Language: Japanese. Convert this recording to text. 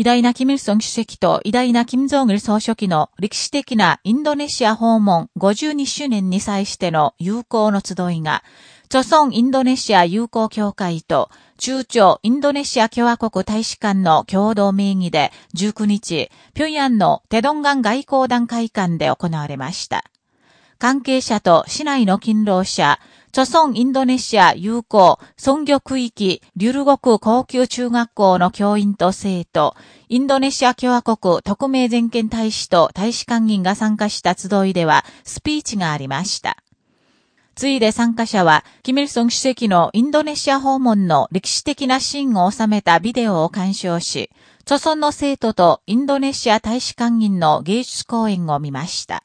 偉大なキム・イルソン主席と偉大なキム・ジョン・ル総書記の歴史的なインドネシア訪問52周年に際しての友好の集いが、著村インドネシア友好協会と中朝インドネシア共和国大使館の共同名義で19日、平壌のテドンガン外交団会館で行われました。関係者と市内の勤労者、著村インドネシア友好、尊魚区域、リュルゴク高級中学校の教員と生徒、インドネシア共和国特命全権大使と大使館員が参加した集いでは、スピーチがありました。ついで参加者は、キミルソン主席のインドネシア訪問の歴史的なシーンを収めたビデオを鑑賞し、著村の生徒とインドネシア大使館員の芸術公演を見ました。